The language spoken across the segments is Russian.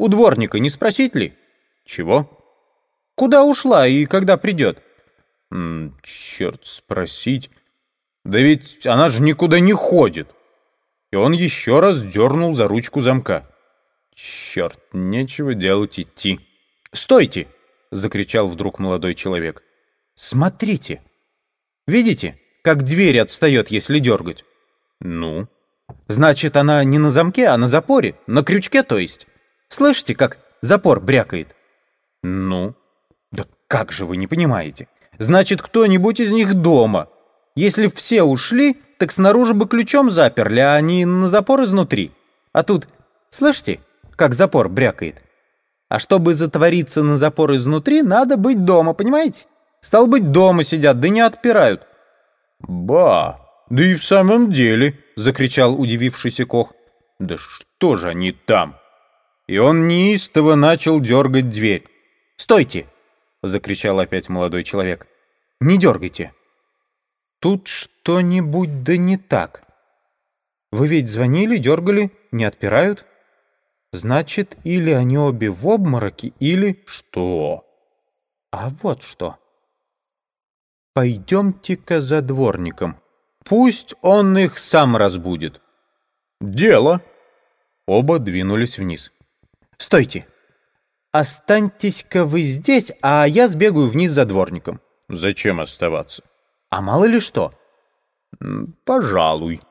У дворника не спросить ли? Чего? Куда ушла и когда придет? М, черт, спросить. Да ведь она же никуда не ходит. И он еще раз дернул за ручку замка. Черт, нечего делать идти. «Стойте!» — закричал вдруг молодой человек. «Смотрите! Видите, как дверь отстает, если дергать?» «Ну?» «Значит, она не на замке, а на запоре, на крючке, то есть. Слышите, как запор брякает?» «Ну?» «Да как же вы не понимаете? Значит, кто-нибудь из них дома. Если все ушли, так снаружи бы ключом заперли, а не на запор изнутри. А тут, слышите, как запор брякает? А чтобы затвориться на запор изнутри, надо быть дома, понимаете? Стал быть, дома сидят, да не отпирают. «Ба! Да и в самом деле!» — закричал удивившийся Кох. «Да что же они там?» И он неистово начал дергать дверь. «Стойте!» — закричал опять молодой человек. «Не дергайте!» «Тут что-нибудь да не так. Вы ведь звонили, дергали, не отпирают?» Значит, или они обе в обмороке, или... Что? А вот что. Пойдемте-ка за дворником. Пусть он их сам разбудит. Дело. Оба двинулись вниз. Стойте. Останьтесь-ка вы здесь, а я сбегаю вниз за дворником. Зачем оставаться? А мало ли что. Пожалуй.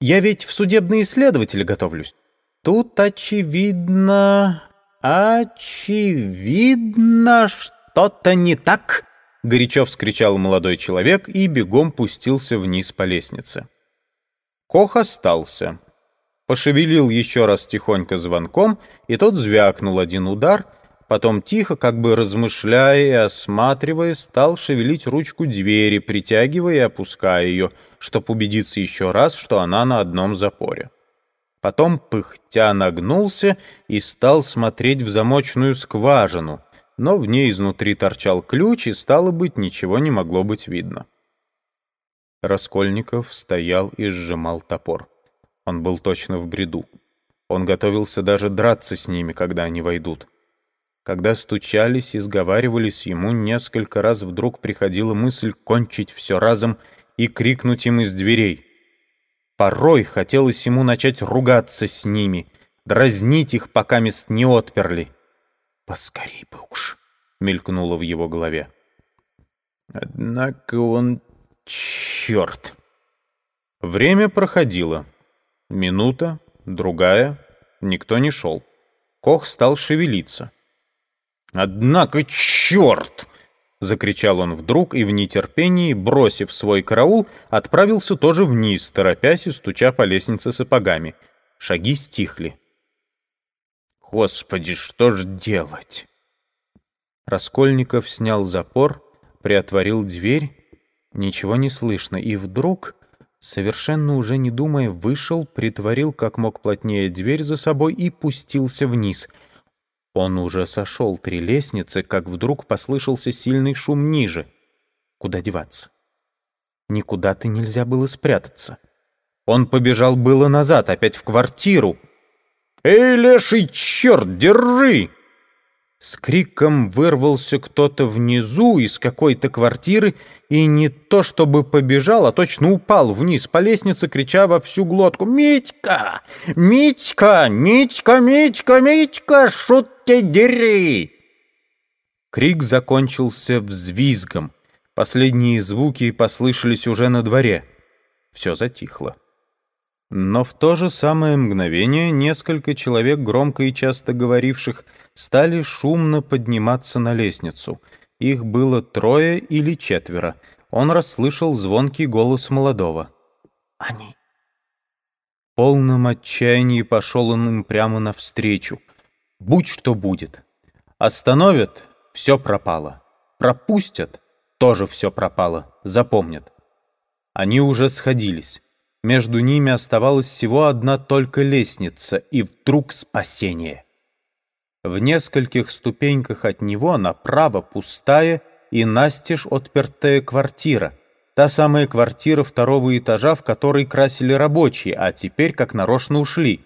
Я ведь в судебные исследователи готовлюсь. Тут очевидно... очевидно что-то не так, горячо вскричал молодой человек и бегом пустился вниз по лестнице. Кох остался. Пошевелил еще раз тихонько звонком, и тот звякнул один удар, потом тихо, как бы размышляя и осматривая, стал шевелить ручку двери, притягивая и опуская ее, чтобы убедиться еще раз, что она на одном запоре. Потом пыхтя нагнулся и стал смотреть в замочную скважину, но в ней изнутри торчал ключ, и, стало быть, ничего не могло быть видно. Раскольников стоял и сжимал топор. Он был точно в бреду. Он готовился даже драться с ними, когда они войдут. Когда стучались и сговаривались, ему несколько раз вдруг приходила мысль кончить все разом и крикнуть им из дверей. Порой хотелось ему начать ругаться с ними, дразнить их, пока мест не отперли. «Поскорей бы уж», — мелькнуло в его голове. Однако он... черт! Время проходило. Минута, другая, никто не шел. Кох стал шевелиться. «Однако черт!» — закричал он вдруг и в нетерпении, бросив свой караул, отправился тоже вниз, торопясь и стуча по лестнице сапогами. Шаги стихли. «Господи, что ж делать?» Раскольников снял запор, приотворил дверь. Ничего не слышно, и вдруг, совершенно уже не думая, вышел, притворил как мог плотнее дверь за собой и пустился вниз — он уже сошел три лестницы, как вдруг послышался сильный шум ниже. Куда деваться? Никуда-то нельзя было спрятаться. Он побежал было назад, опять в квартиру. «Эй, леший черт, держи!» С криком вырвался кто-то внизу из какой-то квартиры и не то чтобы побежал, а точно упал вниз по лестнице, крича во всю глотку «Митька! Митька! Митька! Митька! Митька! Шутки дери!» Крик закончился взвизгом. Последние звуки послышались уже на дворе. Все затихло. Но в то же самое мгновение несколько человек, громко и часто говоривших, стали шумно подниматься на лестницу. Их было трое или четверо. Он расслышал звонкий голос молодого. «Они!» В полном отчаянии пошел он им прямо навстречу. Будь что будет. Остановят — все пропало. Пропустят — тоже все пропало. Запомнят. Они уже сходились. Между ними оставалась всего одна только лестница, и вдруг спасение. В нескольких ступеньках от него направо пустая и настежь отпертая квартира. Та самая квартира второго этажа, в которой красили рабочие, а теперь как нарочно ушли.